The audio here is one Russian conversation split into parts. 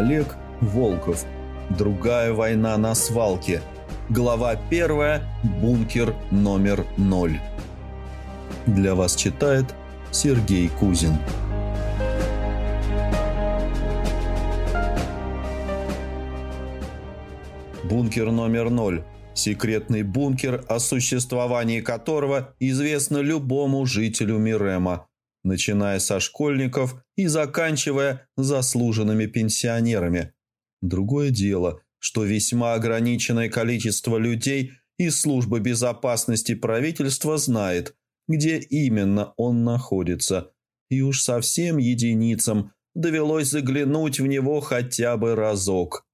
Олег Волков. Другая война на свалке. Глава первая. Бункер номер ноль. Для вас читает Сергей Кузин. Бункер номер ноль. Секретный бункер, о существовании которого известно любому жителю Мирема, начиная со школьников и заканчивая заслуженными пенсионерами. Другое дело, что весьма ограниченное количество людей из службы безопасности правительства знает, где именно он находится, и уж совсем единицам довелось заглянуть в него хотя бы разок –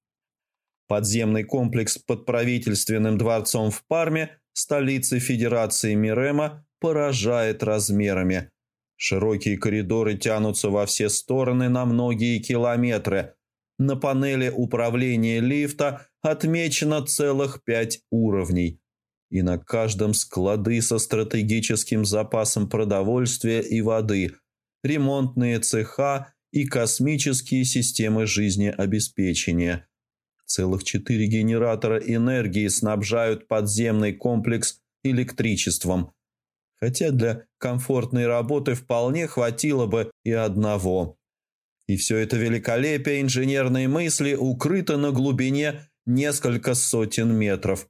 Подземный комплекс под правительственным дворцом в Парме, столице Федерации Мирема, поражает размерами. Широкие коридоры тянутся во все стороны на многие километры. На панели управления лифта отмечено целых пять уровней. И на каждом склады со стратегическим запасом продовольствия и воды, ремонтные цеха и космические системы жизнеобеспечения – Целых четыре генератора энергии снабжают подземный комплекс электричеством. Хотя для комфортной работы вполне хватило бы и одного. И все это великолепие инженерной мысли укрыто на глубине несколько сотен метров.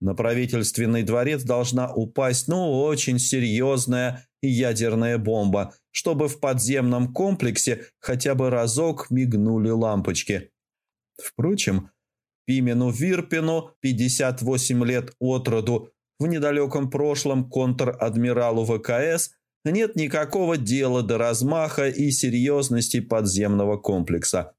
На правительственный дворец должна упасть, ну, очень серьезная ядерная бомба, чтобы в подземном комплексе хотя бы разок мигнули лампочки. Впрочем, Пимену Вирпину, 58 лет от роду, в недалеком прошлом контр-адмиралу ВКС, нет никакого дела до размаха и серьезности подземного комплекса.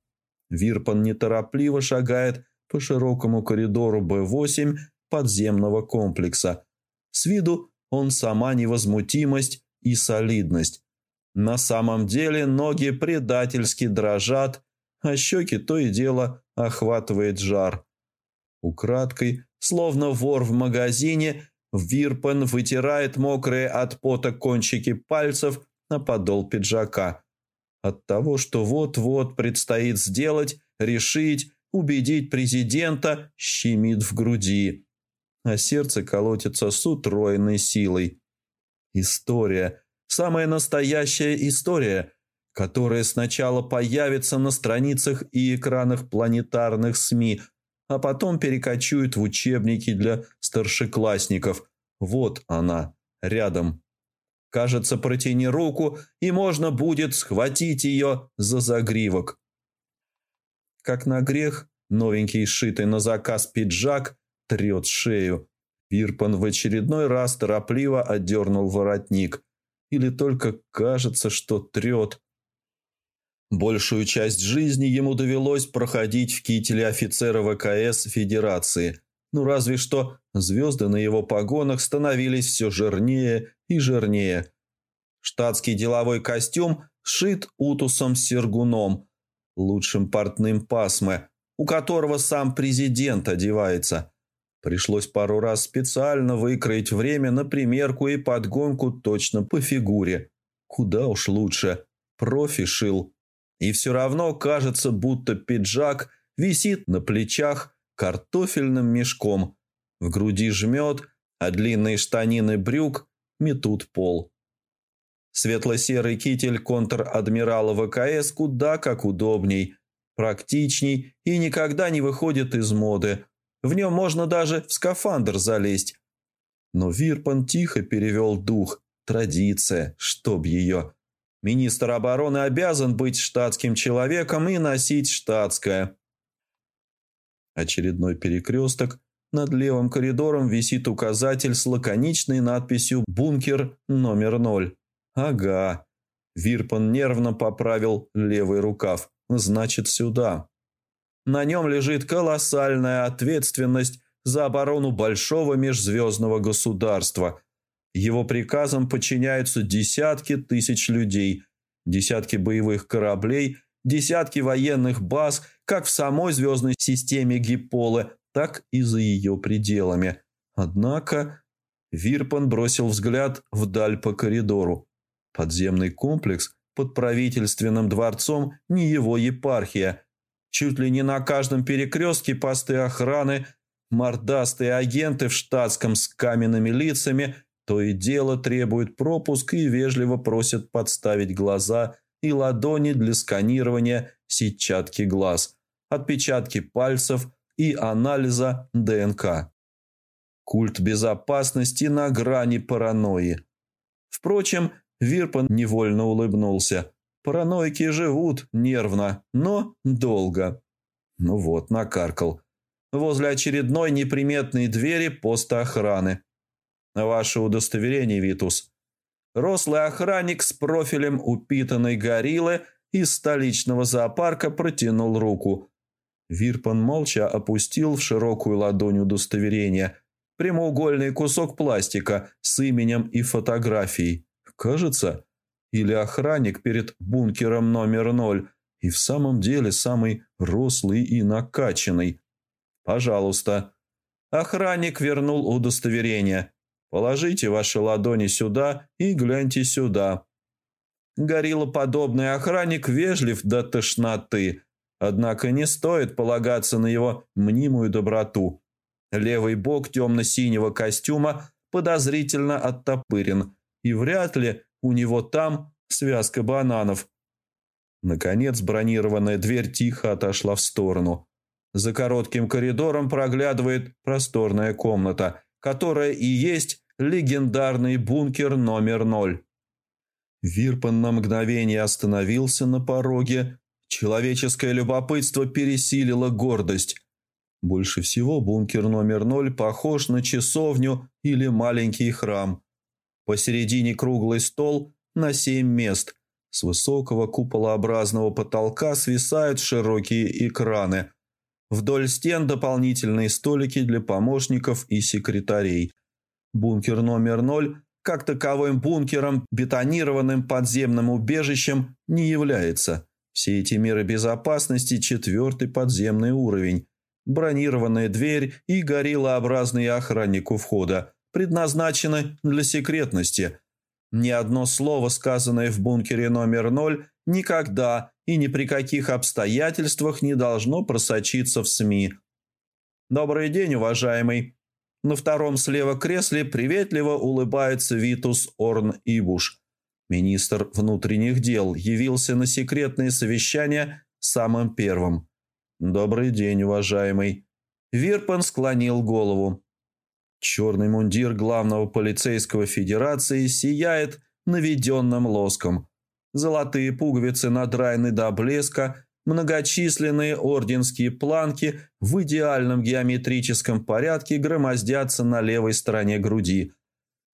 Вирпан неторопливо шагает по широкому коридору Б-8 подземного комплекса. С виду он сама невозмутимость и солидность. На самом деле ноги предательски дрожат, а щеки то и дело охватывает жар. Украдкой, словно вор в магазине, Вирпен вытирает мокрые от пота кончики пальцев на подол пиджака. От того, что вот-вот предстоит сделать, решить, убедить президента, щемит в груди, а сердце колотится с утроенной силой. История, самая настоящая история, которая сначала появится на страницах и экранах планетарных СМИ, а потом перекочует в учебники для старшеклассников. Вот она, рядом. Кажется, протяни руку, и можно будет схватить ее за загривок. Как на грех, новенький сшитый на заказ пиджак трет шею. Пирпан в очередной раз торопливо отдернул воротник. Или только кажется, что трет. Большую часть жизни ему довелось проходить в кителе офицера ВКС Федерации. Ну разве что звезды на его погонах становились все жирнее и жирнее. Штатский деловой костюм сшит утусом Сергуном, лучшим портным пасмы, у которого сам президент одевается. Пришлось пару раз специально выкроить время на примерку и подгонку точно по фигуре. Куда уж лучше. Профи шил. И все равно кажется, будто пиджак висит на плечах картофельным мешком. В груди жмет, а длинные штанины брюк метут пол. Светло-серый китель контр-адмирала ВКС куда как удобней, практичней и никогда не выходит из моды. В нем можно даже в скафандр залезть. Но Вирпан тихо перевел дух. Традиция, чтоб ее. Министр обороны обязан быть штатским человеком и носить штатское. Очередной перекресток. Над левым коридором висит указатель с лаконичной надписью «Бункер номер ноль». Ага. Вирпан нервно поправил левый рукав. Значит, сюда. На нем лежит колоссальная ответственность за оборону большого межзвездного государства – его приказам подчиняются десятки тысяч людей, десятки боевых кораблей, десятки военных баз как в самой звездной системе Гиполы, так и за ее пределами. Однако Вирпан бросил взгляд вдаль по коридору. Подземный комплекс под правительственным дворцом не его епархия. Чуть ли не на каждом перекрестке посты охраны, мордастые агенты в штатском с каменными лицами то и дело требуют пропуск и вежливо просят подставить глаза и ладони для сканирования сетчатки глаз, отпечатки пальцев и анализа ДНК. Культ безопасности на грани паранойи. Впрочем, Вирпан невольно улыбнулся. Параноики живут нервно, но долго. Ну вот, накаркал. Возле очередной неприметной двери поста охраны. Ваше удостоверение, Витус. Рослый охранник с профилем упитанной гориллы из столичного зоопарка протянул руку. Вирпан молча опустил в широкую ладонь удостоверения прямоугольный кусок пластика с именем и фотографией. Кажется, или охранник перед бункером номер ноль и в самом деле самый рослый и накачанный. «Пожалуйста». Охранник вернул удостоверение. «Положите ваши ладони сюда и гляньте сюда». Гориллоподобный охранник вежлив до тошноты, однако не стоит полагаться на его мнимую доброту. Левый бок темно-синего костюма подозрительно оттопырен, и вряд ли у него там связка бананов. Наконец бронированная дверь тихо отошла в сторону. За коротким коридором проглядывает просторная комната, которая и есть легендарный бункер номер ноль. Вирпан на мгновение остановился на пороге. Человеческое любопытство пересилило гордость. Больше всего бункер номер ноль похож на часовню или маленький храм. Посередине круглый стол на семь мест. С высокого куполообразного потолка свисают широкие экраны. Вдоль стен дополнительные столики для помощников и секретарей. Бункер номер ноль как таковым бункером, бетонированным подземным убежищем не является. Все эти меры безопасности – четвертый подземный уровень. Бронированная дверь и гориллообразный охранник у входа предназначены для секретности. Ни одно слово, сказанное в бункере номер ноль, никогда и ни при каких обстоятельствах не должно просочиться в СМИ. «Добрый день, уважаемый!» На втором слева кресле приветливо улыбается Витус Орн Ибуш. Министр внутренних дел явился на секретное совещание самым первым. «Добрый день, уважаемый». Вирпан склонил голову. Черный мундир главного полицейского федерации сияет наведенным лоском. Золотые пуговицы надраены до блеска, Многочисленные орденские планки в идеальном геометрическом порядке громоздятся на левой стороне груди.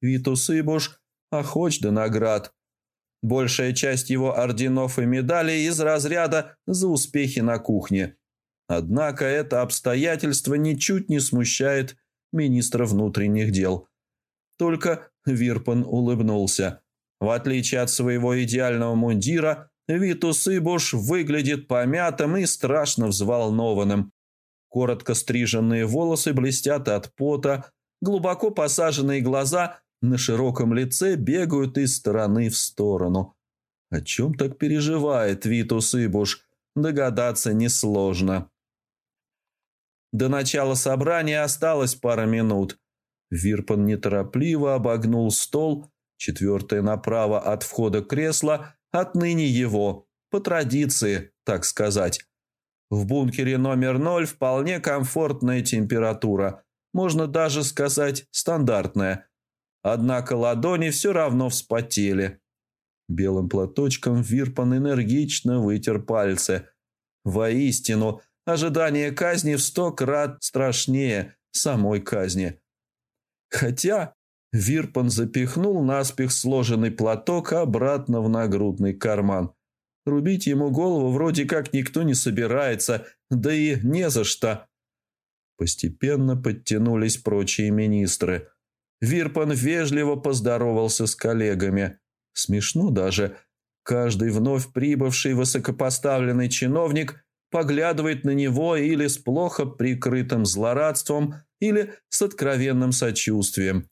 Витус Ибуш охоч до наград. Большая часть его орденов и медалей из разряда за успехи на кухне. Однако это обстоятельство ничуть не смущает министра внутренних дел. Только Вирпан улыбнулся. В отличие от своего идеального мундира, Витус Ибуш выглядит помятым и страшно взволнованным. Коротко стриженные волосы блестят от пота, глубоко посаженные глаза на широком лице бегают из стороны в сторону. О чем так переживает Витус Ибуш, догадаться несложно. До начала собрания осталось пара минут. Вирпан неторопливо обогнул стол, четвертое направо от входа кресла Отныне его, по традиции, так сказать. В бункере номер ноль вполне комфортная температура, можно даже сказать стандартная. Однако ладони все равно вспотели. Белым платочком Вирпан энергично вытер пальцы. Воистину, ожидание казни в сто крат страшнее самой казни. Хотя Вирпан запихнул наспех сложенный платок обратно в нагрудный карман. Рубить ему голову вроде как никто не собирается, да и не за что. Постепенно подтянулись прочие министры. Вирпан вежливо поздоровался с коллегами. Смешно даже. Каждый вновь прибывший высокопоставленный чиновник поглядывает на него или с плохо прикрытым злорадством, или с откровенным сочувствием.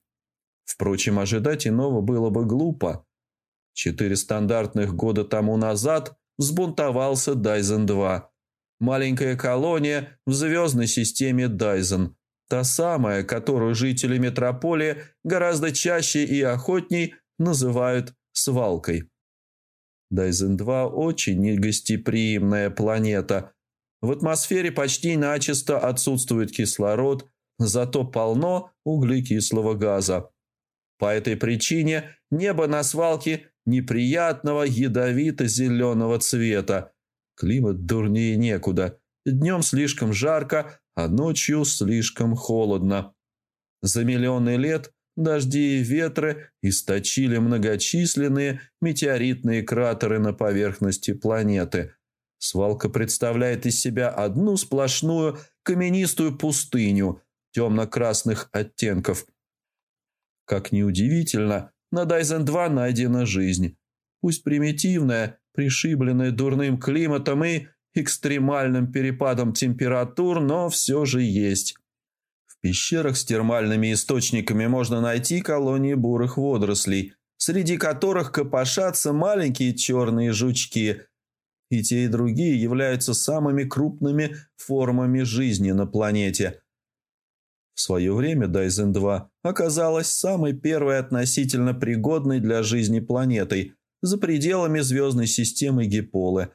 Впрочем, ожидать иного было бы глупо. Четыре стандартных года тому назад взбунтовался Дайзен-2. Маленькая колония в звездной системе Дайзен. Та самая, которую жители метрополии гораздо чаще и охотней называют свалкой. Дайзен-2 очень негостеприимная планета. В атмосфере почти начисто отсутствует кислород, зато полно углекислого газа. По этой причине небо на свалке неприятного ядовито-зеленого цвета. Климат дурнее некуда. Днем слишком жарко, а ночью слишком холодно. За миллионы лет дожди и ветры источили многочисленные метеоритные кратеры на поверхности планеты. Свалка представляет из себя одну сплошную каменистую пустыню темно-красных оттенков. Как ни удивительно, на Дайзен-2 найдена жизнь. Пусть примитивная, пришибленная дурным климатом и экстремальным перепадом температур, но все же есть. В пещерах с термальными источниками можно найти колонии бурых водорослей, среди которых копошатся маленькие черные жучки. И те, и другие являются самыми крупными формами жизни на планете. В свое время Дайзен-2 оказалась самой первой относительно пригодной для жизни планетой за пределами звездной системы Гиполы.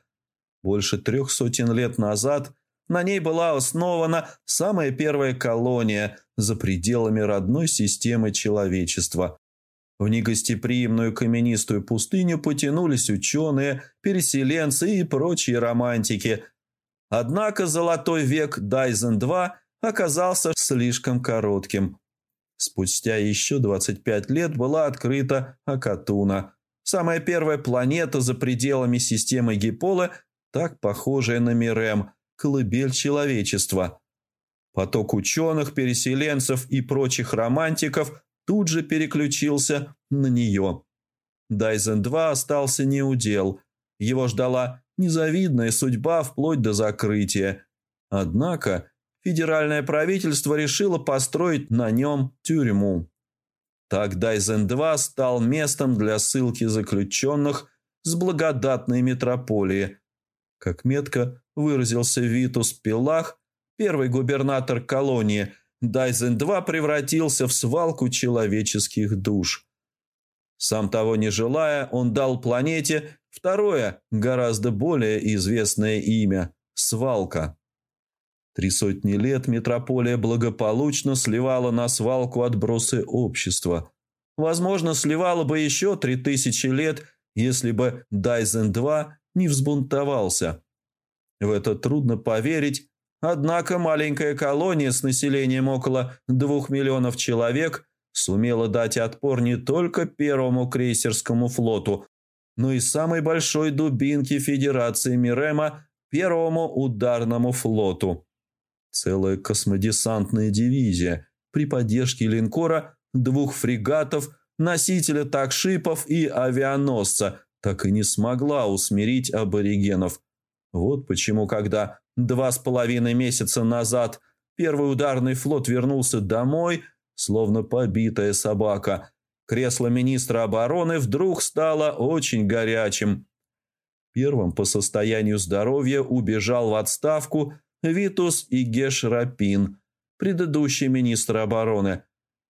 Больше трех сотен лет назад на ней была основана самая первая колония за пределами родной системы человечества. В негостеприимную каменистую пустыню потянулись ученые, переселенцы и прочие романтики. Однако золотой век Дайзен-2 оказался слишком коротким. Спустя еще 25 лет была открыта Акатуна, самая первая планета за пределами системы Гипола, так похожая на Мирем, колыбель человечества. Поток ученых, переселенцев и прочих романтиков тут же переключился на нее. Дайзен-2 остался неудел. Его ждала незавидная судьба вплоть до закрытия. Однако федеральное правительство решило построить на нем тюрьму. Так Дайзен-2 стал местом для ссылки заключенных с благодатной метрополии. Как метко выразился Витус Пилах, первый губернатор колонии, Дайзен-2 превратился в свалку человеческих душ. Сам того не желая, он дал планете второе, гораздо более известное имя – свалка. Три сотни лет метрополия благополучно сливала на свалку отбросы общества. Возможно, сливала бы еще три тысячи лет, если бы Дайзен-2 не взбунтовался. В это трудно поверить, однако маленькая колония с населением около двух миллионов человек сумела дать отпор не только первому крейсерскому флоту, но и самой большой дубинке Федерации Мирема первому ударному флоту. Целая космодесантная дивизия при поддержке линкора, двух фрегатов, носителя такшипов и авианосца так и не смогла усмирить аборигенов. Вот почему, когда два с половиной месяца назад первый ударный флот вернулся домой, словно побитая собака, кресло министра обороны вдруг стало очень горячим. Первым по состоянию здоровья убежал в отставку Витус и Геш Рапин, предыдущий министр обороны.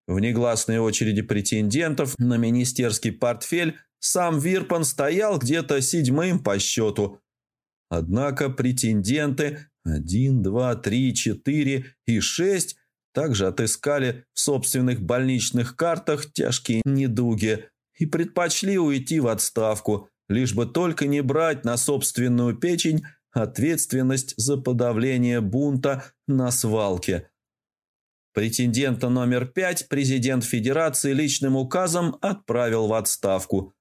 В негласной очереди претендентов на министерский портфель сам Вирпан стоял где-то седьмым по счету. Однако претенденты 1, 2, 3, 4 и 6 также отыскали в собственных больничных картах тяжкие недуги и предпочли уйти в отставку, лишь бы только не брать на собственную печень ответственность за подавление бунта на свалке. Претендента номер пять президент Федерации личным указом отправил в отставку.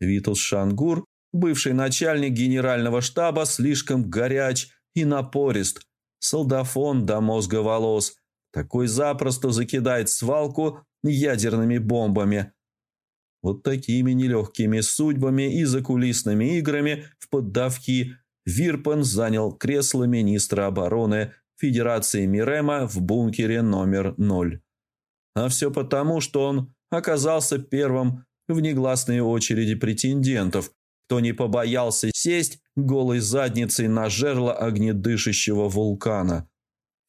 Витус Шангур, бывший начальник генерального штаба, слишком горяч и напорист, солдафон до мозга волос, такой запросто закидает свалку ядерными бомбами. Вот такими нелегкими судьбами и закулисными играми в поддавки – Вирпен занял кресло министра обороны Федерации Мирема в бункере номер 0. А все потому, что он оказался первым в негласной очереди претендентов кто не побоялся сесть голой задницей на жерло огнедышащего вулкана.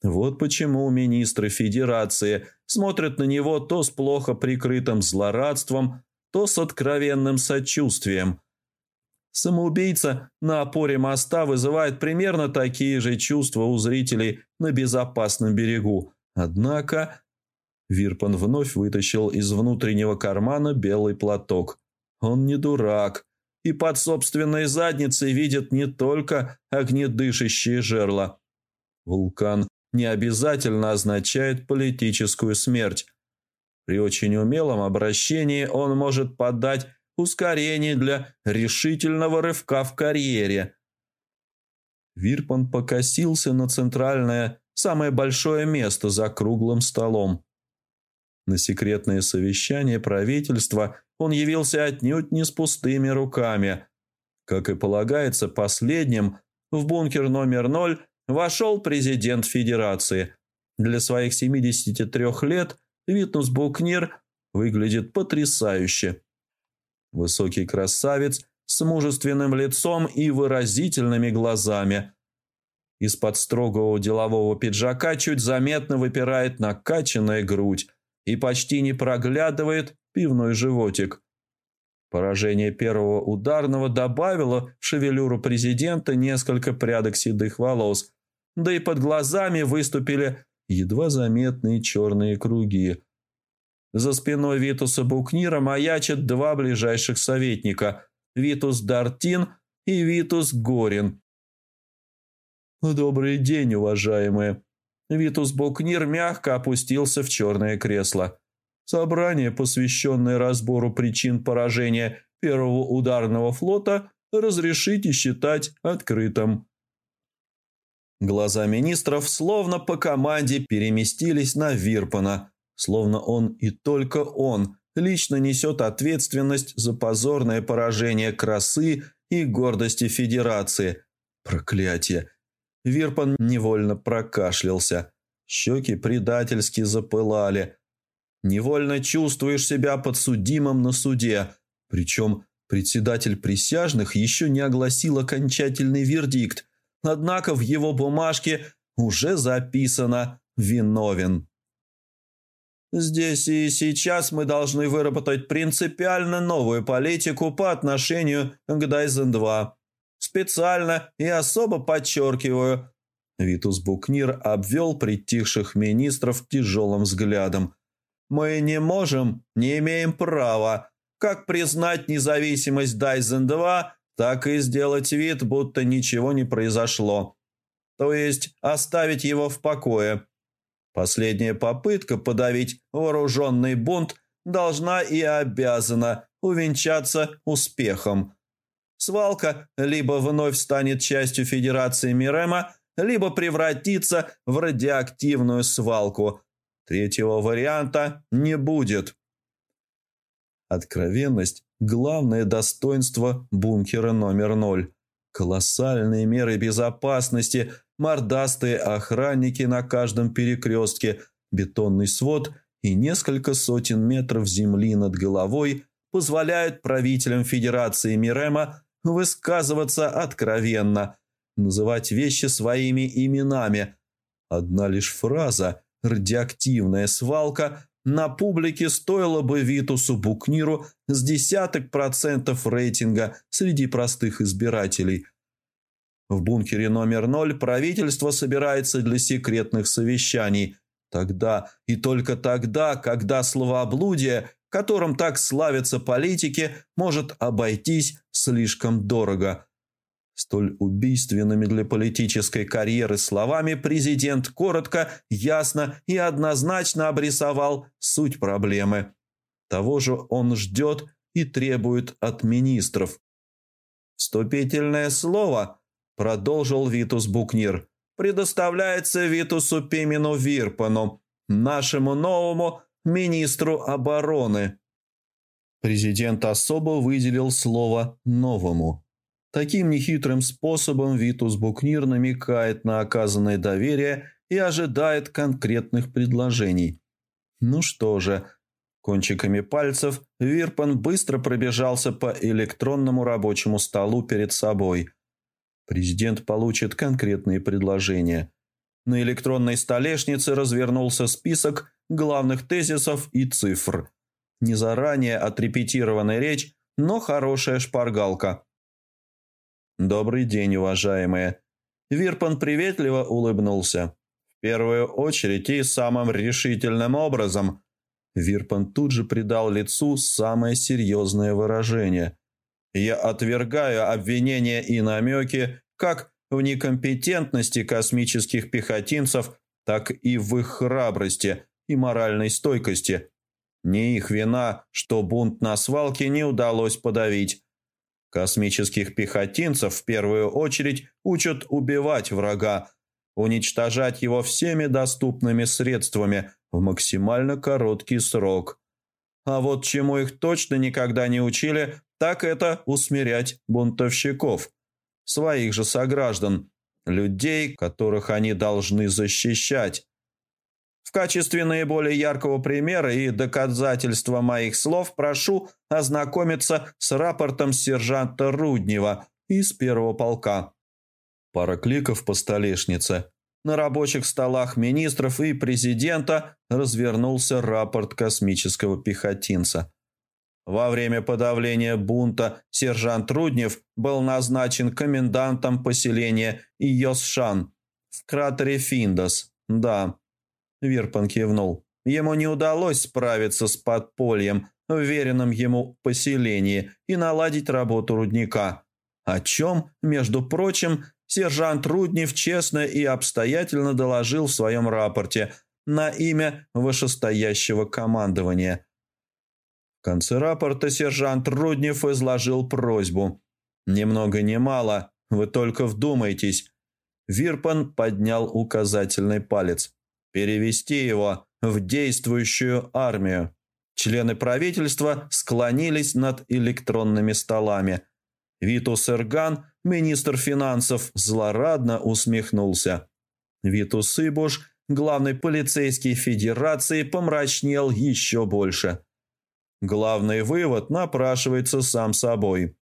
Вот почему министры Федерации смотрят на него то с плохо прикрытым злорадством, то с откровенным сочувствием. Самоубийца на опоре моста вызывает примерно такие же чувства у зрителей на безопасном берегу. Однако Вирпан вновь вытащил из внутреннего кармана белый платок. Он не дурак и под собственной задницей видит не только огнедышащие жерла. Вулкан не обязательно означает политическую смерть. При очень умелом обращении он может подать ускорение для решительного рывка в карьере. Вирпан покосился на центральное, самое большое место за круглым столом. На секретное совещание правительства он явился отнюдь не с пустыми руками. Как и полагается последним, в бункер номер ноль вошел президент Федерации. Для своих 73 лет Витнус Букнир выглядит потрясающе. Высокий красавец с мужественным лицом и выразительными глазами. Из-под строгого делового пиджака чуть заметно выпирает накачанная грудь, и почти не проглядывает пивной животик. Поражение первого ударного добавило в шевелюру президента несколько прядок седых волос, да и под глазами выступили едва заметные черные круги. За спиной Витуса Букнира маячат два ближайших советника – Витус Дартин и Витус Горин. «Добрый день, уважаемые!» Витус Букнир мягко опустился в черное кресло. Собрание, посвященное разбору причин поражения первого ударного флота, разрешите считать открытым. Глаза министров словно по команде переместились на Вирпана, словно он и только он лично несет ответственность за позорное поражение красы и гордости Федерации. Проклятие! Вирпан невольно прокашлялся. Щеки предательски запылали. Невольно чувствуешь себя подсудимым на суде. Причем председатель присяжных еще не огласил окончательный вердикт. Однако в его бумажке уже записано «виновен». Здесь и сейчас мы должны выработать принципиально новую политику по отношению к Дайзен-2. Специально и особо подчеркиваю. Витус Букнир обвел притихших министров тяжелым взглядом. Мы не можем, не имеем права как признать независимость Дайзен-2, так и сделать вид, будто ничего не произошло. То есть оставить его в покое. Последняя попытка подавить вооруженный бунт должна и обязана увенчаться успехом. Свалка либо вновь станет частью Федерации Мирема, либо превратится в радиоактивную свалку. Третьего варианта не будет. Откровенность – главное достоинство бункера номер ноль. Колоссальные меры безопасности, мордастые охранники на каждом перекрестке, бетонный свод и несколько сотен метров земли над головой позволяют правителям Федерации Мирема высказываться откровенно, называть вещи своими именами. Одна лишь фраза «радиоактивная свалка» на публике стоила бы Витусу Букниру с десяток процентов рейтинга среди простых избирателей. В бункере номер ноль правительство собирается для секретных совещаний. Тогда и только тогда, когда словоблудие которым так славятся политики, может обойтись слишком дорого. Столь убийственными для политической карьеры словами президент коротко, ясно и однозначно обрисовал суть проблемы. Того же он ждет и требует от министров. «Вступительное слово», – продолжил Витус Букнир, – «предоставляется Витусу Пимену Вирпану, нашему новому министру обороны. Президент особо выделил слово «новому». Таким нехитрым способом Витус Букнир намекает на оказанное доверие и ожидает конкретных предложений. Ну что же, Кончиками пальцев Вирпан быстро пробежался по электронному рабочему столу перед собой. Президент получит конкретные предложения. На электронной столешнице развернулся список главных тезисов и цифр. Не заранее отрепетированная речь, но хорошая шпаргалка. «Добрый день, уважаемые!» Вирпан приветливо улыбнулся. «В первую очередь и самым решительным образом – Вирпан тут же придал лицу самое серьезное выражение. «Я отвергаю обвинения и намеки как в некомпетентности космических пехотинцев, так и в их храбрости и моральной стойкости. Не их вина, что бунт на свалке не удалось подавить. Космических пехотинцев в первую очередь учат убивать врага, уничтожать его всеми доступными средствами – в максимально короткий срок. А вот чему их точно никогда не учили, так это усмирять бунтовщиков, своих же сограждан, людей, которых они должны защищать. В качестве наиболее яркого примера и доказательства моих слов прошу ознакомиться с рапортом сержанта Руднева из первого полка. Пара кликов по столешнице – на рабочих столах министров и президента развернулся рапорт космического пехотинца. Во время подавления бунта сержант Руднев был назначен комендантом поселения Йосшан в кратере Финдос. Да, Вирпан кивнул. Ему не удалось справиться с подпольем, уверенным ему поселении, и наладить работу рудника. О чем, между прочим, Сержант Руднев честно и обстоятельно доложил в своем рапорте на имя вышестоящего командования. Конце рапорта сержант Руднев изложил просьбу. «Ни много ни мало, вы только вдумайтесь». Вирпан поднял указательный палец. «Перевести его в действующую армию». Члены правительства склонились над электронными столами. Витус Эрган – Министр финансов злорадно усмехнулся. Витус Ибуш, главный полицейский федерации, помрачнел еще больше. Главный вывод напрашивается сам собой.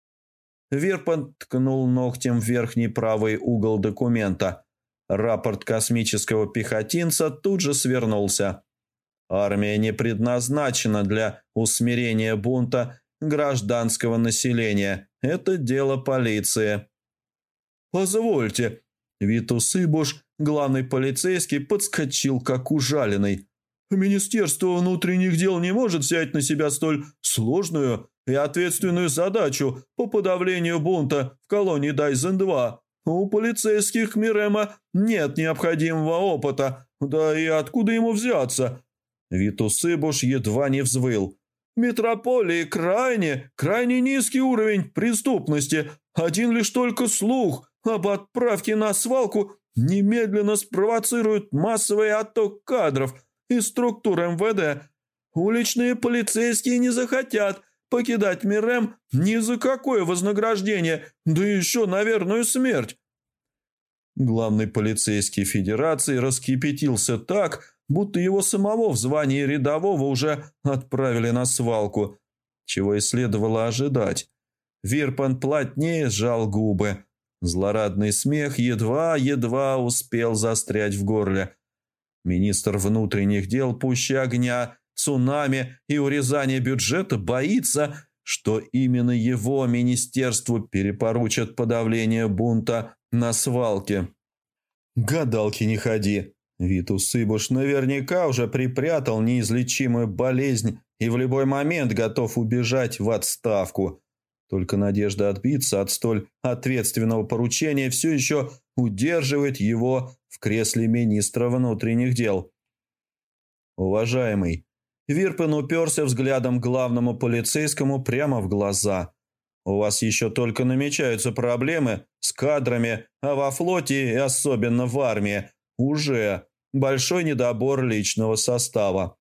Верпан ткнул ногтем в верхний правый угол документа. Рапорт космического пехотинца тут же свернулся. Армия не предназначена для усмирения бунта гражданского населения. Это дело полиции. «Позвольте». Витус Ибуш, главный полицейский, подскочил как ужаленный. «Министерство внутренних дел не может взять на себя столь сложную и ответственную задачу по подавлению бунта в колонии Дайзен-2. У полицейских Мирема нет необходимого опыта, да и откуда ему взяться?» Витус Ибуш едва не взвыл. «Метрополии крайне, крайне низкий уровень преступности. Один лишь только слух – об отправке на свалку немедленно спровоцирует массовый отток кадров из структур МВД. Уличные полицейские не захотят покидать Мирем ни за какое вознаграждение, да еще на верную смерть. Главный полицейский федерации раскипятился так, будто его самого в звании рядового уже отправили на свалку, чего и следовало ожидать. Вирпан плотнее сжал губы. Злорадный смех едва-едва успел застрять в горле. Министр внутренних дел пуще огня, цунами и урезания бюджета боится, что именно его министерству перепоручат подавление бунта на свалке. «Гадалки не ходи!» Витус Ибуш наверняка уже припрятал неизлечимую болезнь и в любой момент готов убежать в отставку. Только надежда отбиться от столь ответственного поручения все еще удерживает его в кресле министра внутренних дел. Уважаемый, Вирпен уперся взглядом главному полицейскому прямо в глаза. У вас еще только намечаются проблемы с кадрами, а во флоте и особенно в армии уже большой недобор личного состава.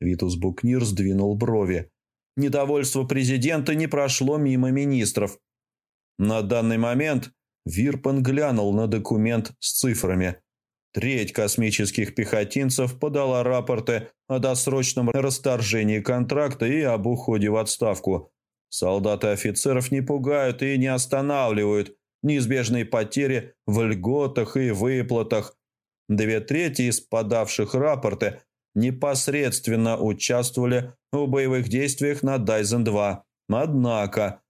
Витус Букнир сдвинул брови. Недовольство президента не прошло мимо министров. На данный момент Вирпан глянул на документ с цифрами. Треть космических пехотинцев подала рапорты о досрочном расторжении контракта и об уходе в отставку. Солдаты офицеров не пугают и не останавливают неизбежные потери в льготах и выплатах. Две трети из подавших рапорты непосредственно участвовали в боевых действиях на Дайзен-2. Однако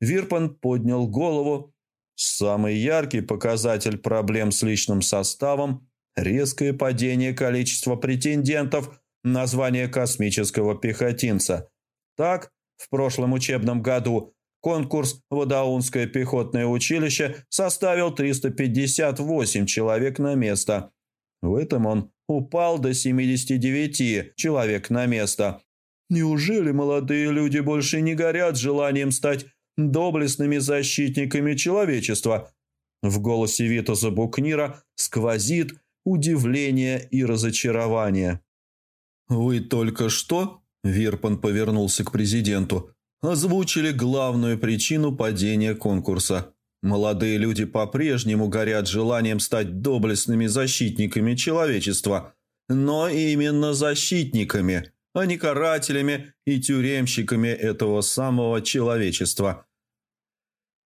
Вирпан поднял голову Самый яркий показатель проблем с личным составом – резкое падение количества претендентов на звание космического пехотинца. Так, в прошлом учебном году конкурс в Адаунское пехотное училище составил 358 человек на место. В этом он упал до 79 человек на место. Неужели молодые люди больше не горят желанием стать доблестными защитниками человечества. В голосе Витаса Букнира сквозит удивление и разочарование. «Вы только что?» – Вирпан повернулся к президенту. «Озвучили главную причину падения конкурса. Молодые люди по-прежнему горят желанием стать доблестными защитниками человечества. Но именно защитниками, а не карателями и тюремщиками этого самого человечества.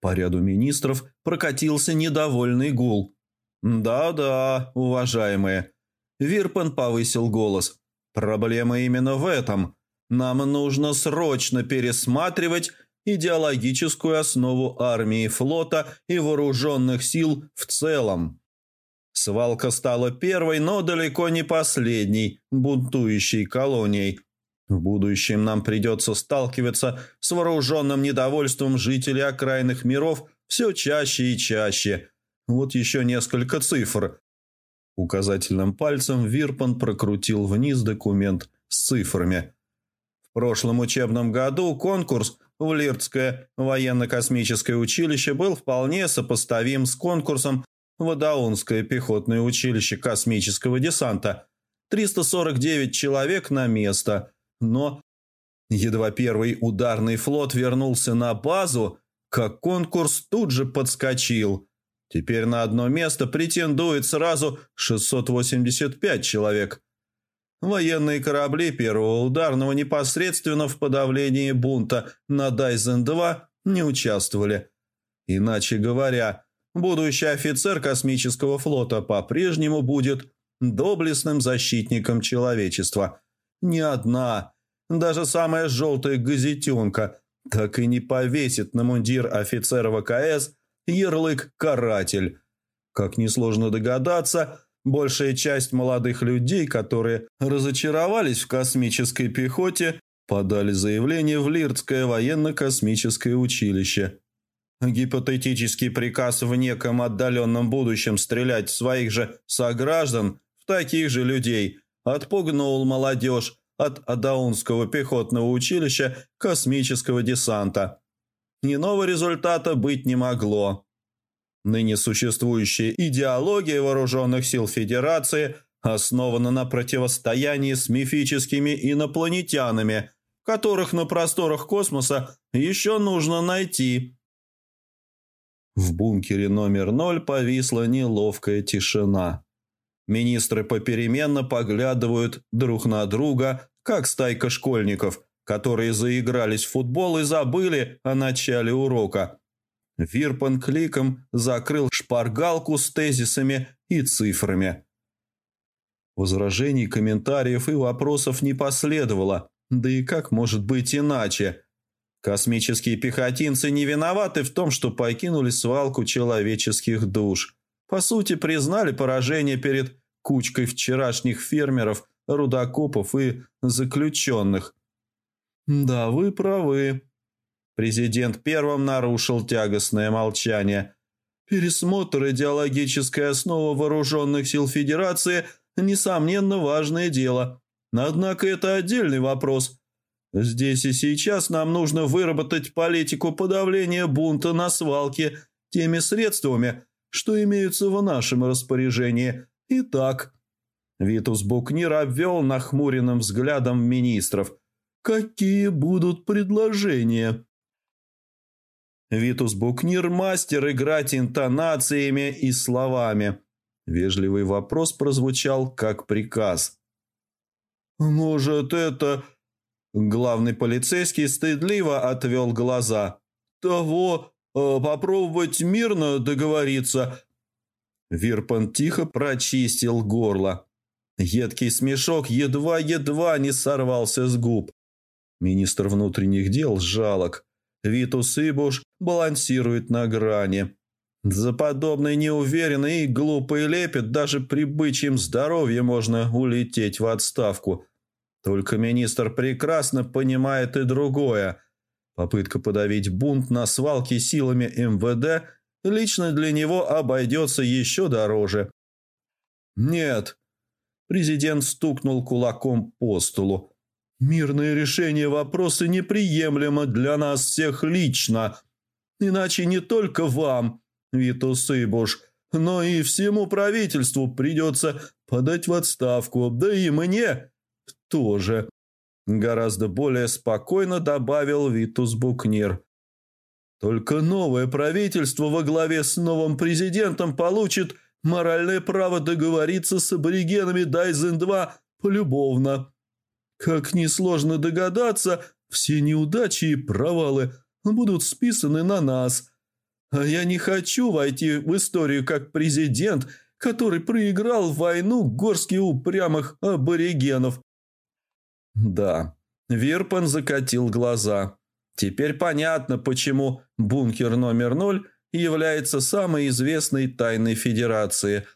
По ряду министров прокатился недовольный гул. «Да-да, уважаемые». Вирпен повысил голос. «Проблема именно в этом. Нам нужно срочно пересматривать идеологическую основу армии, флота и вооруженных сил в целом. Свалка стала первой, но далеко не последней бунтующей колонией. В будущем нам придется сталкиваться с вооруженным недовольством жителей окраинных миров все чаще и чаще. Вот еще несколько цифр. Указательным пальцем Вирпан прокрутил вниз документ с цифрами. В прошлом учебном году конкурс в Лиртское военно-космическое училище был вполне сопоставим с конкурсом в Адаунское пехотное училище космического десанта. 349 человек на место – но едва первый ударный флот вернулся на базу, как конкурс тут же подскочил. Теперь на одно место претендует сразу 685 человек. Военные корабли первого ударного непосредственно в подавлении бунта на Дайзен-2 не участвовали. Иначе говоря, будущий офицер космического флота по-прежнему будет доблестным защитником человечества – ни одна, даже самая желтая газетенка, так и не повесит на мундир офицера ВКС ярлык «каратель». Как несложно догадаться, большая часть молодых людей, которые разочаровались в космической пехоте, подали заявление в Лирдское военно-космическое училище. Гипотетический приказ в неком отдаленном будущем стрелять в своих же сограждан, в таких же людей – отпугнул молодежь от Адаунского пехотного училища космического десанта. Иного результата быть не могло. Ныне существующая идеология вооруженных сил Федерации основана на противостоянии с мифическими инопланетянами, которых на просторах космоса еще нужно найти. В бункере номер ноль повисла неловкая тишина. Министры попеременно поглядывают друг на друга, как стайка школьников, которые заигрались в футбол и забыли о начале урока. Вирпан кликом закрыл шпаргалку с тезисами и цифрами. Возражений, комментариев и вопросов не последовало, да и как может быть иначе? Космические пехотинцы не виноваты в том, что покинули свалку человеческих душ – по сути, признали поражение перед кучкой вчерашних фермеров, рудокопов и заключенных. «Да, вы правы». Президент первым нарушил тягостное молчание. «Пересмотр идеологической основы вооруженных сил Федерации – несомненно важное дело. Однако это отдельный вопрос. Здесь и сейчас нам нужно выработать политику подавления бунта на свалке теми средствами, что имеются в нашем распоряжении. Итак...» Витус Букнир обвел нахмуренным взглядом министров. «Какие будут предложения?» Витус Букнир – мастер играть интонациями и словами. Вежливый вопрос прозвучал как приказ. «Может, это...» Главный полицейский стыдливо отвел глаза. «Того попробовать мирно договориться». Вирпан тихо прочистил горло. Едкий смешок едва-едва не сорвался с губ. Министр внутренних дел жалок. Витус Ибуш балансирует на грани. За подобный неуверенный и глупый лепет даже при бычьем здоровье можно улететь в отставку. Только министр прекрасно понимает и другое. Попытка подавить бунт на свалке силами МВД лично для него обойдется еще дороже. «Нет», – президент стукнул кулаком по столу. «Мирное решение вопроса неприемлемо для нас всех лично. Иначе не только вам, Витус Ибуш, но и всему правительству придется подать в отставку, да и мне тоже. Гораздо более спокойно добавил Витус Букнир. Только новое правительство во главе с новым президентом получит моральное право договориться с аборигенами Дайзен-2 полюбовно. Как несложно догадаться, все неудачи и провалы будут списаны на нас – а я не хочу войти в историю как президент, который проиграл войну горски упрямых аборигенов. Да, Вирпан закатил глаза. Теперь понятно, почему бункер номер ноль является самой известной тайной федерации.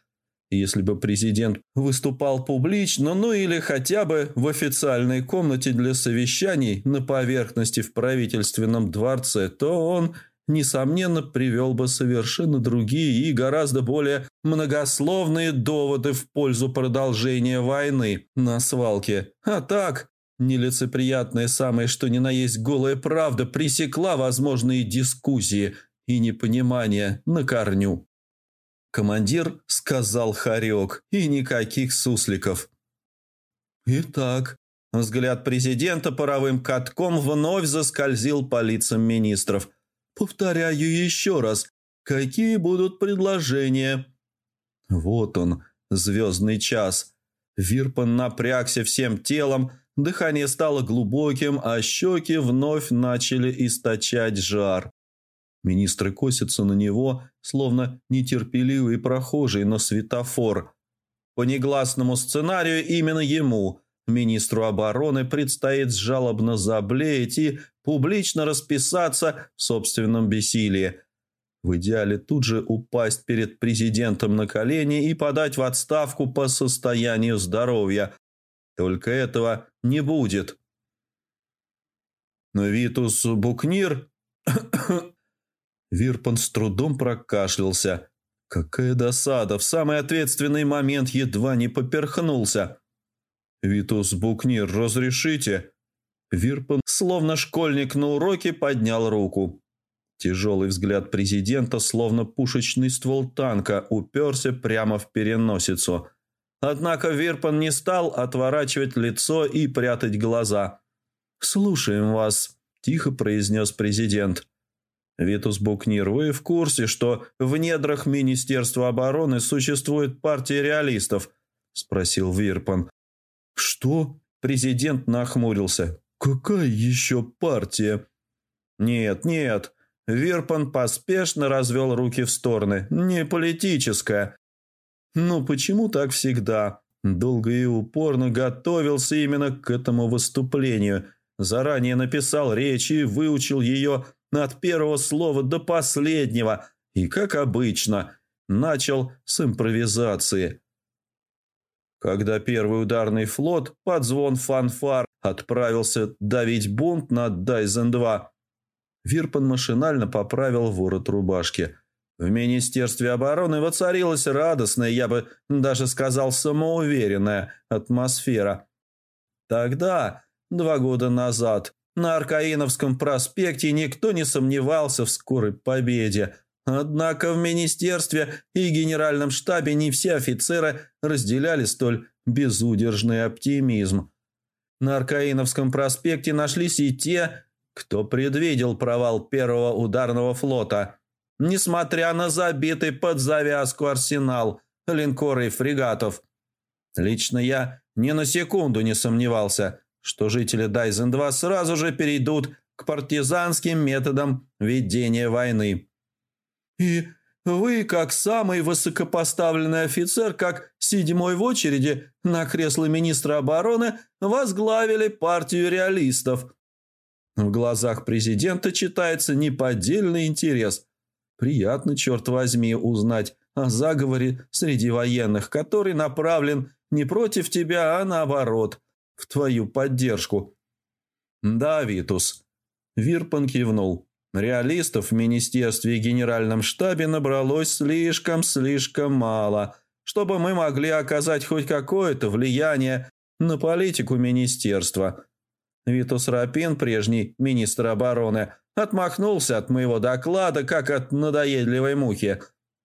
Если бы президент выступал публично, ну или хотя бы в официальной комнате для совещаний на поверхности в правительственном дворце, то он несомненно, привел бы совершенно другие и гораздо более многословные доводы в пользу продолжения войны на свалке. А так, нелицеприятная самое что ни на есть голая правда пресекла возможные дискуссии и непонимания на корню. Командир сказал Харек, и никаких сусликов. Итак, взгляд президента паровым катком вновь заскользил по лицам министров – Повторяю еще раз, какие будут предложения?» Вот он, звездный час. Вирпан напрягся всем телом, дыхание стало глубоким, а щеки вновь начали источать жар. Министры косятся на него, словно нетерпеливый прохожий на светофор. По негласному сценарию именно ему, министру обороны, предстоит жалобно заблеять и публично расписаться в собственном бессилии. В идеале тут же упасть перед президентом на колени и подать в отставку по состоянию здоровья. Только этого не будет. Но Витус Букнир... Вирпан с трудом прокашлялся. Какая досада! В самый ответственный момент едва не поперхнулся. «Витус Букнир, разрешите?» Вирпан, словно школьник на уроке, поднял руку. Тяжелый взгляд президента, словно пушечный ствол танка, уперся прямо в переносицу. Однако Вирпан не стал отворачивать лицо и прятать глаза. «Слушаем вас», – тихо произнес президент. «Витус Букнир, вы в курсе, что в недрах Министерства обороны существует партия реалистов?» – спросил Вирпан. «Что?» – президент нахмурился. «Какая еще партия?» «Нет, нет». Верпан поспешно развел руки в стороны. «Не политическая». «Ну почему так всегда?» Долго и упорно готовился именно к этому выступлению. Заранее написал речь и выучил ее от первого слова до последнего. И, как обычно, начал с импровизации. Когда первый ударный флот под звон фанфар отправился давить бунт на Дайзен-2. Вирпан машинально поправил ворот рубашки. В Министерстве обороны воцарилась радостная, я бы даже сказал, самоуверенная атмосфера. Тогда, два года назад, на Аркаиновском проспекте никто не сомневался в скорой победе. Однако в министерстве и генеральном штабе не все офицеры разделяли столь безудержный оптимизм. На Аркаиновском проспекте нашлись и те, кто предвидел провал первого ударного флота. Несмотря на забитый под завязку арсенал, линкоры и фрегатов. Лично я ни на секунду не сомневался, что жители Дайзен-2 сразу же перейдут к партизанским методам ведения войны. И вы, как самый высокопоставленный офицер, как седьмой в очереди на кресло министра обороны, возглавили партию реалистов. В глазах президента читается неподдельный интерес. Приятно, черт возьми, узнать о заговоре среди военных, который направлен не против тебя, а наоборот, в твою поддержку. Да, Витус. Вирпан кивнул. Реалистов в министерстве и генеральном штабе набралось слишком-слишком мало, чтобы мы могли оказать хоть какое-то влияние на политику министерства. Витус Рапин, прежний министр обороны, отмахнулся от моего доклада, как от надоедливой мухи.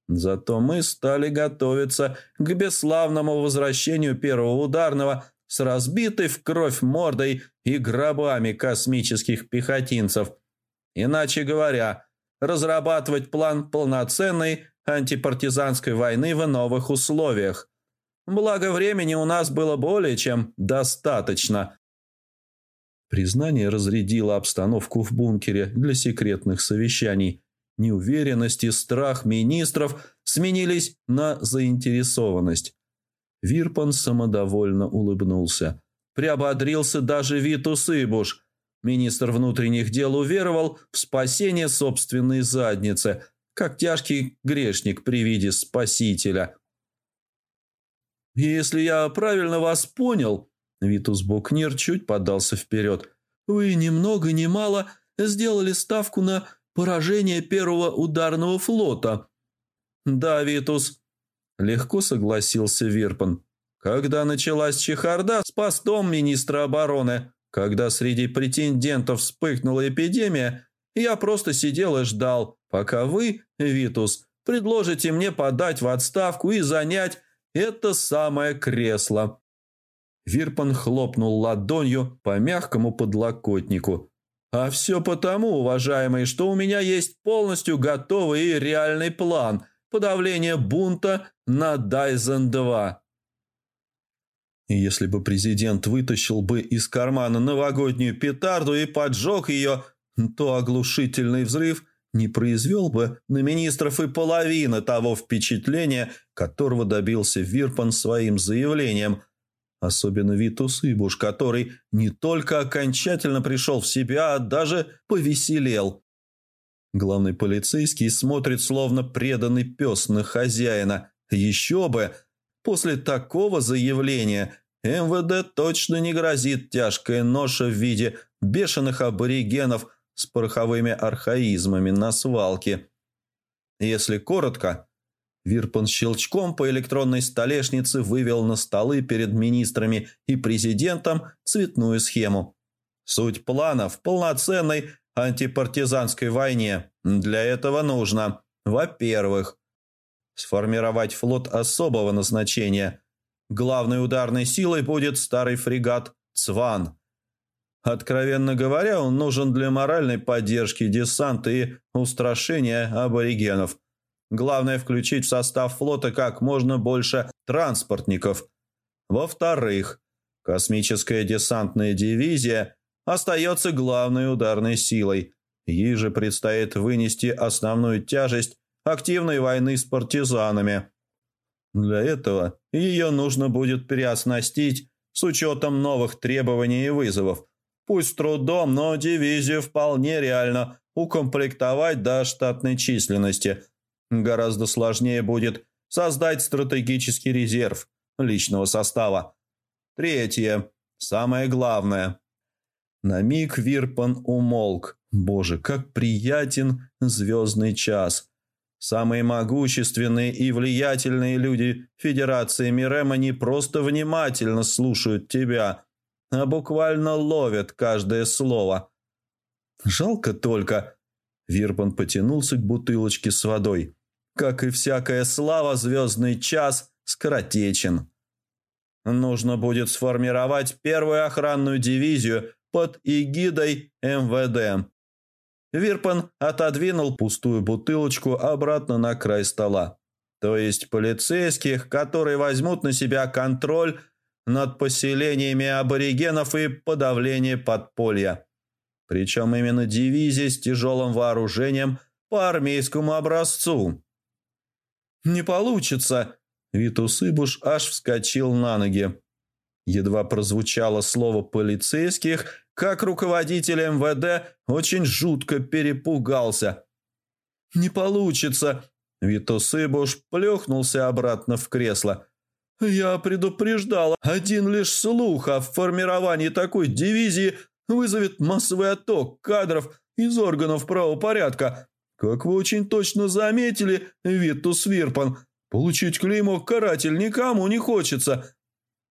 Зато мы стали готовиться к бесславному возвращению первого ударного с разбитой в кровь мордой и гробами космических пехотинцев – Иначе говоря, разрабатывать план полноценной антипартизанской войны в новых условиях. Благо времени у нас было более чем достаточно. Признание разрядило обстановку в бункере для секретных совещаний. Неуверенность и страх министров сменились на заинтересованность. Вирпан самодовольно улыбнулся. Приободрился даже Витус Ибуш – Министр внутренних дел уверовал в спасение собственной задницы, как тяжкий грешник при виде спасителя. «Если я правильно вас понял», — Витус Букнир чуть подался вперед, «вы ни много ни мало сделали ставку на поражение первого ударного флота». «Да, Витус», — легко согласился Вирпан. «Когда началась чехарда с постом министра обороны, когда среди претендентов вспыхнула эпидемия, я просто сидел и ждал, пока вы, Витус, предложите мне подать в отставку и занять это самое кресло». Вирпан хлопнул ладонью по мягкому подлокотнику. «А все потому, уважаемый, что у меня есть полностью готовый и реальный план подавления бунта на Дайзен-2». И если бы президент вытащил бы из кармана новогоднюю петарду и поджег ее, то оглушительный взрыв не произвел бы на министров и половины того впечатления, которого добился Вирпан своим заявлением. Особенно Витус Ибуш, который не только окончательно пришел в себя, а даже повеселел. Главный полицейский смотрит, словно преданный пес на хозяина. Еще бы! После такого заявления МВД точно не грозит тяжкая ноша в виде бешеных аборигенов с пороховыми архаизмами на свалке. Если коротко, Вирпан щелчком по электронной столешнице вывел на столы перед министрами и президентом цветную схему. Суть плана в полноценной антипартизанской войне. Для этого нужно, во-первых, сформировать флот особого назначения. Главной ударной силой будет старый фрегат «Цван». Откровенно говоря, он нужен для моральной поддержки десанта и устрашения аборигенов. Главное включить в состав флота как можно больше транспортников. Во-вторых, космическая десантная дивизия остается главной ударной силой. Ей же предстоит вынести основную тяжесть активной войны с партизанами. Для этого ее нужно будет переоснастить с учетом новых требований и вызовов. Пусть с трудом, но дивизию вполне реально укомплектовать до штатной численности. Гораздо сложнее будет создать стратегический резерв личного состава. Третье. Самое главное. На миг Вирпан умолк. Боже, как приятен звездный час. Самые могущественные и влиятельные люди Федерации Мирема не просто внимательно слушают тебя, а буквально ловят каждое слово. Жалко только... Вирпан потянулся к бутылочке с водой. Как и всякая слава, звездный час скоротечен. Нужно будет сформировать первую охранную дивизию под эгидой МВД. Вирпан отодвинул пустую бутылочку обратно на край стола. то есть полицейских, которые возьмут на себя контроль над поселениями аборигенов и подавление подполья. Причем именно дивизии с тяжелым вооружением по армейскому образцу. «Не получится!» Витус Ибуш аж вскочил на ноги. Едва прозвучало слово «полицейских», как руководитель МВД очень жутко перепугался. «Не получится!» Витус Ибуш плюхнулся обратно в кресло. «Я предупреждал, один лишь слух о формировании такой дивизии вызовет массовый отток кадров из органов правопорядка. Как вы очень точно заметили, Витус Вирпан, получить клеймо «каратель» никому не хочется.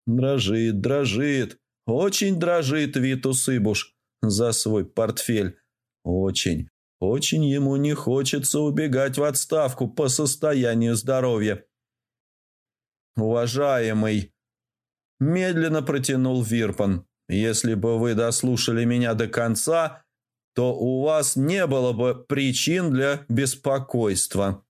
Дрожит, дрожит, очень дрожит Витус Ибуш за свой портфель. Очень, очень ему не хочется убегать в отставку по состоянию здоровья. «Уважаемый!» Медленно протянул Вирпан. «Если бы вы дослушали меня до конца, то у вас не было бы причин для беспокойства».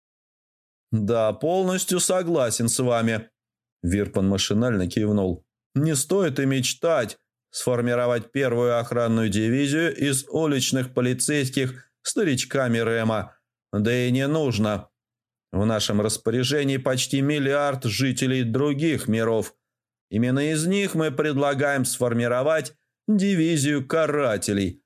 «Да, полностью согласен с вами», – Вирпан машинально кивнул. «Не стоит и мечтать сформировать первую охранную дивизию из уличных полицейских старичками Рема. Да и не нужно. В нашем распоряжении почти миллиард жителей других миров. Именно из них мы предлагаем сформировать дивизию карателей.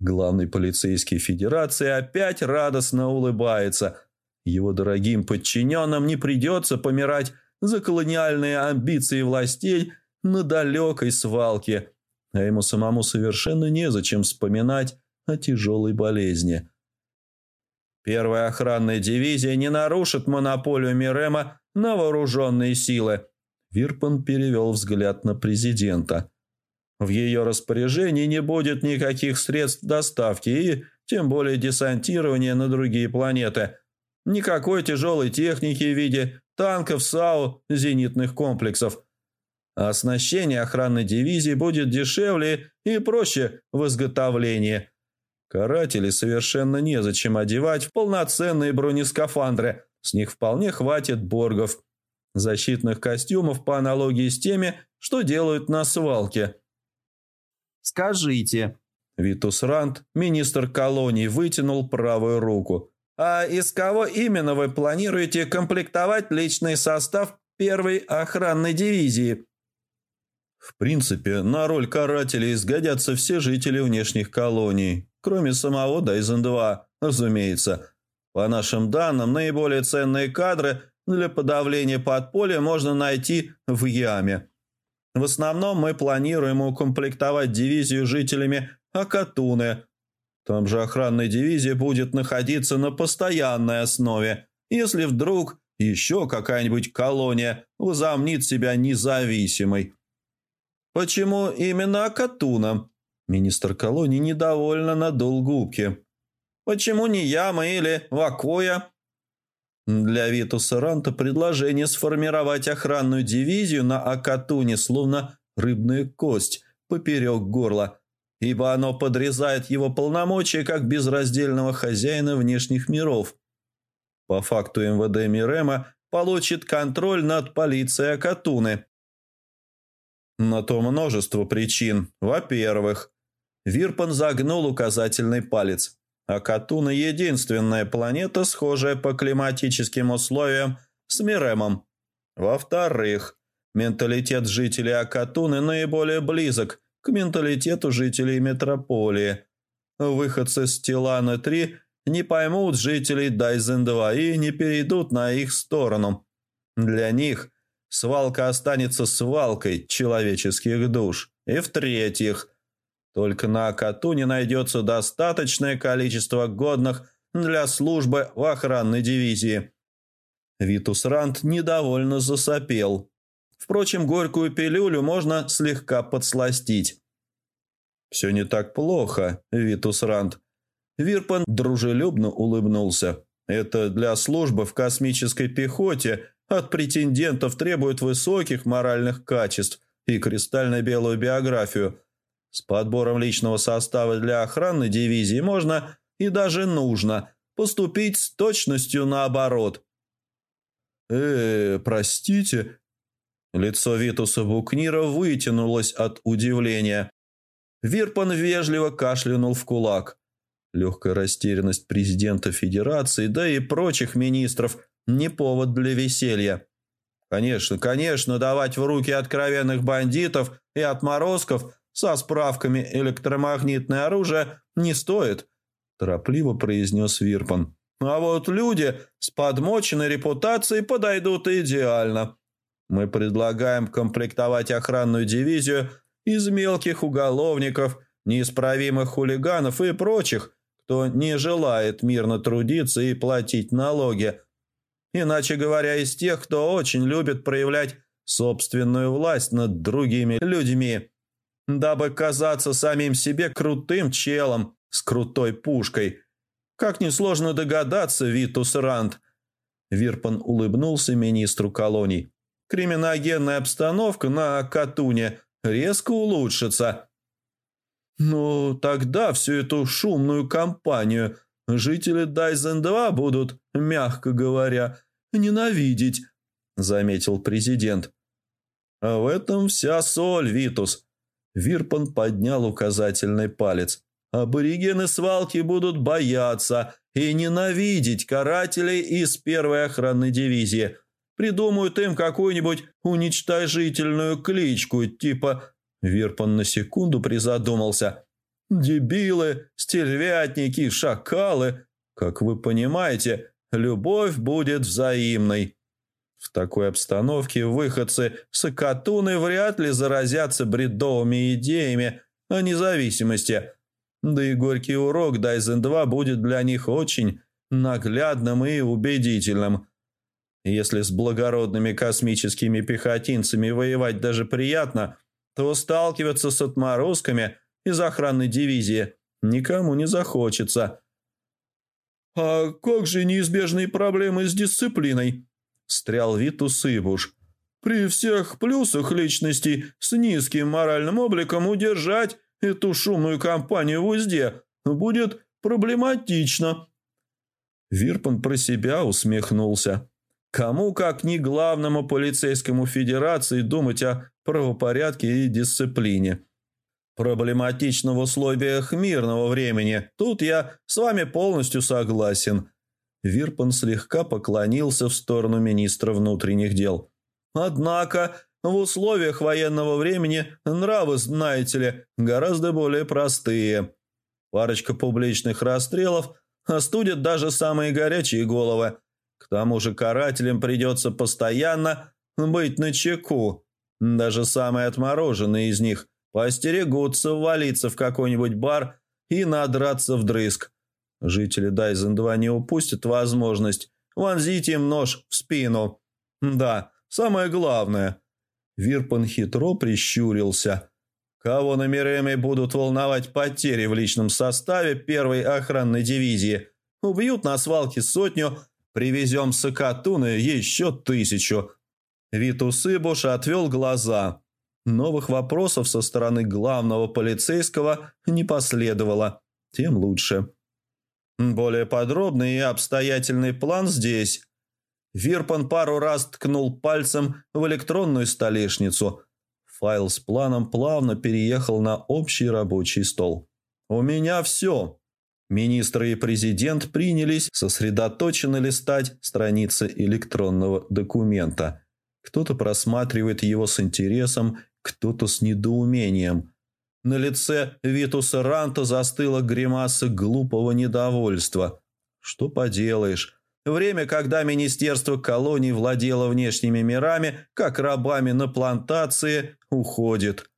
Главный полицейский федерации опять радостно улыбается. Его дорогим подчиненным не придется помирать за колониальные амбиции властей на далекой свалке, а ему самому совершенно незачем вспоминать о тяжелой болезни – Первая охранная дивизия не нарушит монополию Мирема на вооруженные силы. Вирпан перевел взгляд на президента. В ее распоряжении не будет никаких средств доставки и тем более десантирования на другие планеты. Никакой тяжелой техники в виде танков, САУ, зенитных комплексов. оснащение охранной дивизии будет дешевле и проще в изготовлении – Каратели совершенно незачем одевать в полноценные бронескафандры. С них вполне хватит боргов. Защитных костюмов по аналогии с теми, что делают на свалке. «Скажите». Витус Рант, министр колонии, вытянул правую руку. «А из кого именно вы планируете комплектовать личный состав первой охранной дивизии?» В принципе, на роль карателей сгодятся все жители внешних колоний, Кроме самого Дайзен-2, разумеется. По нашим данным, наиболее ценные кадры для подавления подполья можно найти в яме. В основном мы планируем укомплектовать дивизию жителями Акатуны. Там же охранная дивизия будет находиться на постоянной основе, если вдруг еще какая-нибудь колония возомнит себя независимой. Почему именно Акатуна? Министр колонии недовольно надул губки. «Почему не Яма или Вакоя?» Для Витуса Ранта предложение сформировать охранную дивизию на Акатуне словно рыбная кость поперек горла, ибо оно подрезает его полномочия как безраздельного хозяина внешних миров. По факту МВД Мирема получит контроль над полицией Акатуны. На то множество причин. Во-первых, Вирпан загнул указательный палец. Акатуна – единственная планета, схожая по климатическим условиям с Миремом. Во-вторых, менталитет жителей Акатуны наиболее близок к менталитету жителей метрополии. Выходцы с Тилана-3 не поймут жителей Дайзен-2 и не перейдут на их сторону. Для них свалка останется свалкой человеческих душ. И в-третьих – только на Акатуне найдется достаточное количество годных для службы в охранной дивизии. Витус Рант недовольно засопел. Впрочем, горькую пилюлю можно слегка подсластить. «Все не так плохо, Витус Рант». Вирпан дружелюбно улыбнулся. «Это для службы в космической пехоте от претендентов требует высоких моральных качеств и кристально белую биографию – с подбором личного состава для охранной дивизии можно и даже нужно поступить с точностью наоборот. э простите». Лицо Витуса Букнира вытянулось от удивления. Вирпан вежливо кашлянул в кулак. Легкая растерянность президента Федерации, да и прочих министров – не повод для веселья. Конечно, конечно, давать в руки откровенных бандитов и отморозков со справками электромагнитное оружие не стоит, торопливо произнес Вирпан. А вот люди с подмоченной репутацией подойдут идеально. Мы предлагаем комплектовать охранную дивизию из мелких уголовников, неисправимых хулиганов и прочих, кто не желает мирно трудиться и платить налоги. Иначе говоря, из тех, кто очень любит проявлять собственную власть над другими людьми, дабы казаться самим себе крутым челом с крутой пушкой. Как несложно догадаться, Витус Ранд. Вирпан улыбнулся министру колоний. Криминогенная обстановка на Катуне резко улучшится. «Ну, тогда всю эту шумную компанию жители Дайзен-2 будут, мягко говоря, ненавидеть», — заметил президент. «А в этом вся соль, Витус». Вирпан поднял указательный палец. «Аборигены свалки будут бояться и ненавидеть карателей из первой охранной дивизии. Придумают им какую-нибудь уничтожительную кличку, типа...» Вирпан на секунду призадумался. «Дебилы, стервятники, шакалы. Как вы понимаете, Любовь будет взаимной. В такой обстановке выходцы с Акатуны вряд ли заразятся бредовыми идеями о независимости. Да и горький урок Дайзен-2 будет для них очень наглядным и убедительным. Если с благородными космическими пехотинцами воевать даже приятно, то сталкиваться с отморозками из охранной дивизии никому не захочется – «А как же неизбежные проблемы с дисциплиной?» – стрял Витус Ибуш. «При всех плюсах личности с низким моральным обликом удержать эту шумную компанию в узде будет проблематично». Вирпан про себя усмехнулся. Кому, как ни главному полицейскому федерации, думать о правопорядке и дисциплине – проблематично в условиях мирного времени. Тут я с вами полностью согласен». Вирпан слегка поклонился в сторону министра внутренних дел. «Однако в условиях военного времени нравы, знаете ли, гораздо более простые. Парочка публичных расстрелов остудит даже самые горячие головы. К тому же карателям придется постоянно быть начеку. Даже самые отмороженные из них – Постерегутся ввалиться в какой-нибудь бар и надраться вдрызг. Жители Дайзен-2 не упустят возможность вонзить им нож в спину. Да, самое главное. Вирпан хитро прищурился. Кого на Миреме будут волновать потери в личном составе первой охранной дивизии? Убьют на свалке сотню, привезем с Акатуны еще тысячу. Витус Ибуш отвел глаза. Новых вопросов со стороны главного полицейского не последовало, тем лучше. Более подробный и обстоятельный план здесь. Вирпан пару раз ткнул пальцем в электронную столешницу. Файл с планом плавно переехал на общий рабочий стол. «У меня все». Министры и президент принялись сосредоточенно листать страницы электронного документа. Кто-то просматривает его с интересом, кто-то с недоумением. На лице Витуса Ранта застыла гримаса глупого недовольства. Что поделаешь. Время, когда Министерство колоний владело внешними мирами, как рабами на плантации, уходит.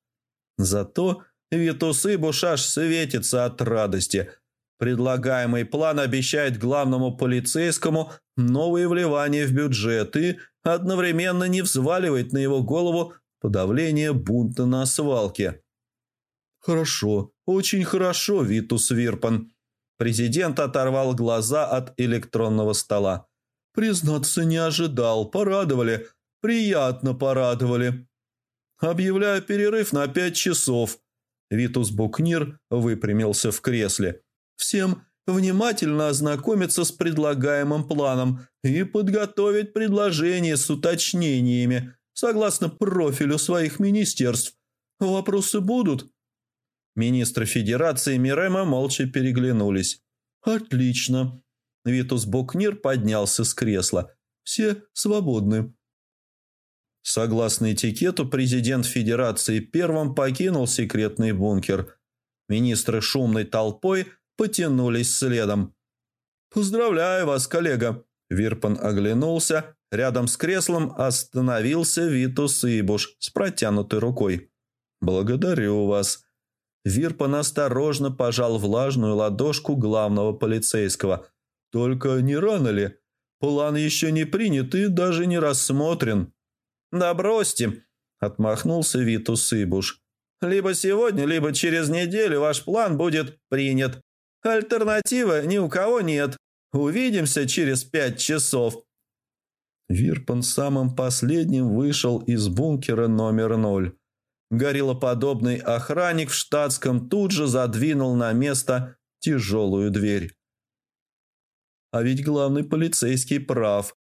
Зато Витус Ибушаш светится от радости. Предлагаемый план обещает главному полицейскому новые вливания в бюджет и одновременно не взваливает на его голову подавление бунта на свалке. «Хорошо, очень хорошо, Витус Вирпан». Президент оторвал глаза от электронного стола. «Признаться, не ожидал. Порадовали. Приятно порадовали. Объявляю перерыв на пять часов». Витус Букнир выпрямился в кресле. «Всем внимательно ознакомиться с предлагаемым планом и подготовить предложение с уточнениями согласно профилю своих министерств. Вопросы будут?» Министры Федерации Мирема молча переглянулись. «Отлично». Витус Букнир поднялся с кресла. «Все свободны». Согласно этикету, президент Федерации первым покинул секретный бункер. Министры шумной толпой потянулись следом. «Поздравляю вас, коллега!» Вирпан оглянулся. Рядом с креслом остановился Витус Ибуш с протянутой рукой. «Благодарю вас». Вирпан осторожно пожал влажную ладошку главного полицейского. «Только не рано ли? План еще не принят и даже не рассмотрен». «Да бросьте», — отмахнулся Витус Ибуш. «Либо сегодня, либо через неделю ваш план будет принят. Альтернативы ни у кого нет. Увидимся через пять часов». Вирпан самым последним вышел из бункера номер ноль. Гориллоподобный охранник в штатском тут же задвинул на место тяжелую дверь. А ведь главный полицейский прав.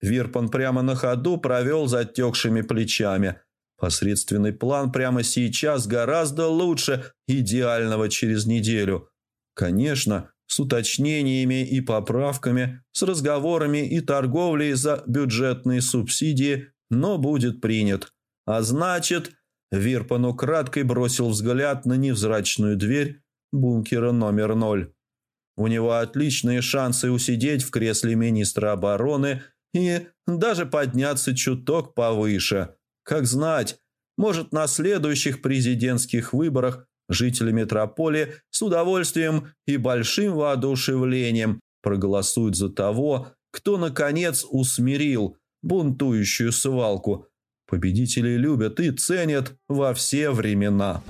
Вирпан прямо на ходу провел затекшими плечами. Посредственный план прямо сейчас гораздо лучше идеального через неделю. Конечно, с уточнениями и поправками, с разговорами и торговлей за бюджетные субсидии, но будет принят. А значит, Вирпан украдкой бросил взгляд на невзрачную дверь бункера номер ноль. У него отличные шансы усидеть в кресле министра обороны и даже подняться чуток повыше. Как знать, может на следующих президентских выборах жители метрополии с удовольствием и большим воодушевлением проголосуют за того, кто, наконец, усмирил бунтующую свалку – Победителей любят и ценят во все времена.